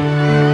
Bye.